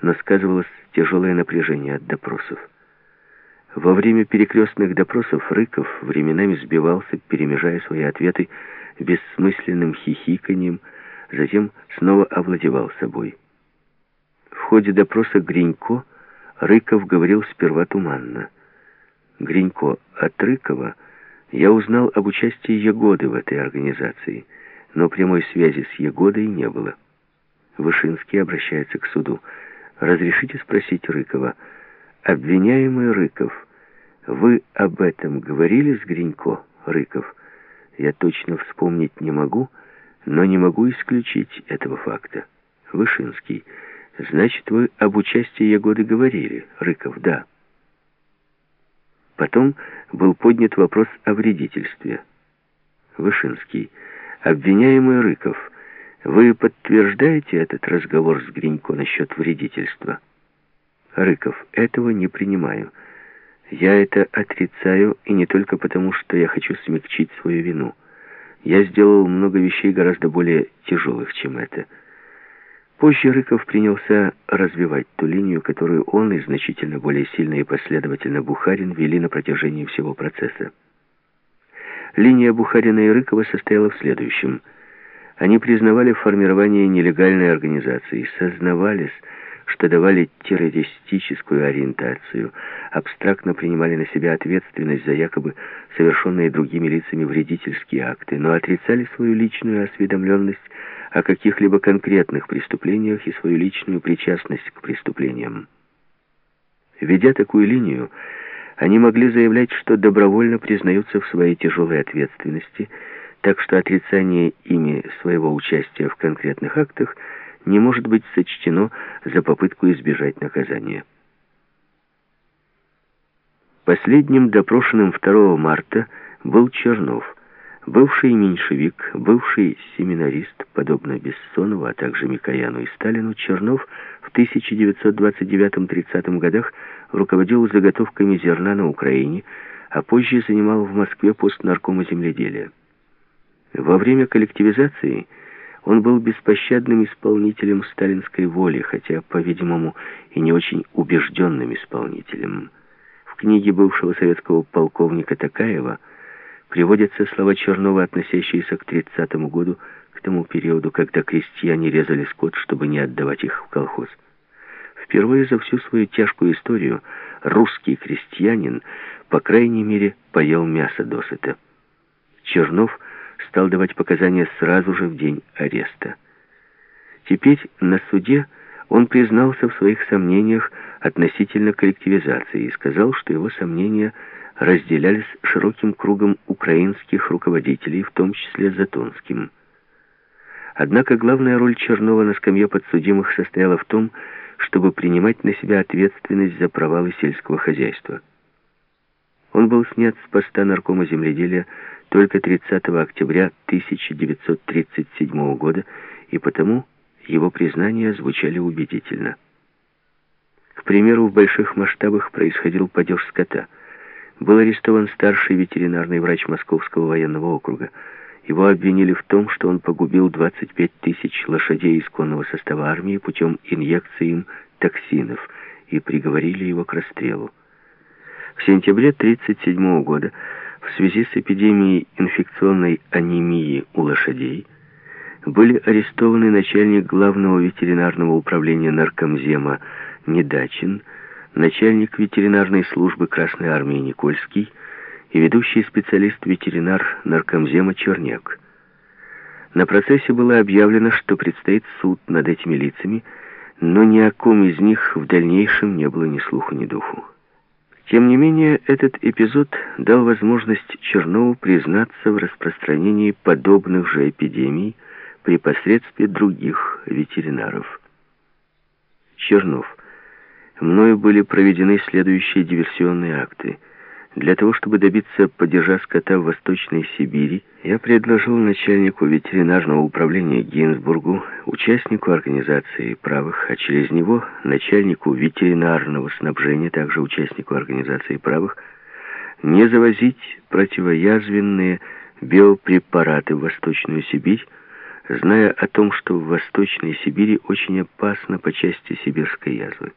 но сказывалось тяжелое напряжение от допросов. Во время перекрестных допросов Рыков временами сбивался, перемежая свои ответы бессмысленным хихиканьем, затем снова овладевал собой. В ходе допроса Гринько Рыков говорил сперва туманно. Гринько от Рыкова я узнал об участии Егоды в этой организации, но прямой связи с Егодой не было. Вышинский обращается к суду. «Разрешите спросить Рыкова, обвиняемый Рыков, вы об этом говорили с Гринько, Рыков?» Я точно вспомнить не могу, но не могу исключить этого факта. Вышинский. Значит, вы об участии Ягоды говорили, Рыков, да. Потом был поднят вопрос о вредительстве. Вышинский. Обвиняемый Рыков, вы подтверждаете этот разговор с Гринько насчет вредительства? Рыков. Этого не принимаю. Я это отрицаю, и не только потому, что я хочу смягчить свою вину. Я сделал много вещей гораздо более тяжелых, чем это. Позже Рыков принялся развивать ту линию, которую он и значительно более сильно и последовательно Бухарин вели на протяжении всего процесса. Линия Бухарина и Рыкова состояла в следующем. Они признавали формирование нелегальной организации, сознавались, что давали террористическую ориентацию, абстрактно принимали на себя ответственность за якобы совершенные другими лицами вредительские акты, но отрицали свою личную осведомленность о каких-либо конкретных преступлениях и свою личную причастность к преступлениям. Ведя такую линию, они могли заявлять, что добровольно признаются в своей тяжелой ответственности, так что отрицание ими своего участия в конкретных актах – не может быть сочтено за попытку избежать наказания. Последним допрошенным 2 марта был Чернов, бывший меньшевик, бывший семинарист, подобно Бессонову, а также Микояну и Сталину, Чернов в 1929-30 годах руководил заготовками зерна на Украине, а позже занимал в Москве пост наркома земледелия. Во время коллективизации он был беспощадным исполнителем сталинской воли, хотя, по-видимому, и не очень убежденным исполнителем. В книге бывшего советского полковника Такаева приводятся слова Чернова, относящиеся к 30-му году, к тому периоду, когда крестьяне резали скот, чтобы не отдавать их в колхоз. Впервые за всю свою тяжкую историю русский крестьянин, по крайней мере, поел мясо досыта. Чернов – стал давать показания сразу же в день ареста. Теперь на суде он признался в своих сомнениях относительно коллективизации и сказал, что его сомнения разделялись широким кругом украинских руководителей, в том числе Затонским. Однако главная роль Чернова на скамье подсудимых состояла в том, чтобы принимать на себя ответственность за провалы сельского хозяйства. Он был снят с поста наркома земледелия только 30 октября 1937 года, и потому его признания звучали убедительно. К примеру, в больших масштабах происходил падеж скота. Был арестован старший ветеринарный врач Московского военного округа. Его обвинили в том, что он погубил 25 тысяч лошадей исконного состава армии путем инъекции им токсинов и приговорили его к расстрелу. В сентябре 1937 года в связи с эпидемией инфекционной анемии у лошадей были арестованы начальник главного ветеринарного управления наркомзема Недачин, начальник ветеринарной службы Красной Армии Никольский и ведущий специалист-ветеринар наркомзема Черняк. На процессе было объявлено, что предстоит суд над этими лицами, но ни о ком из них в дальнейшем не было ни слуху, ни духу. Тем не менее, этот эпизод дал возможность Чернову признаться в распространении подобных же эпидемий при посредстве других ветеринаров. Чернов. Мною были проведены следующие диверсионные акты – для того, чтобы добиться падежа скота в Восточной Сибири, я предложил начальнику ветеринарного управления Гинзбургу, участнику организации правых, а через него начальнику ветеринарного снабжения, также участнику организации правых, не завозить противоязвенные биопрепараты в Восточную Сибирь зная о том, что в Восточной Сибири очень опасно по части сибирской язвы.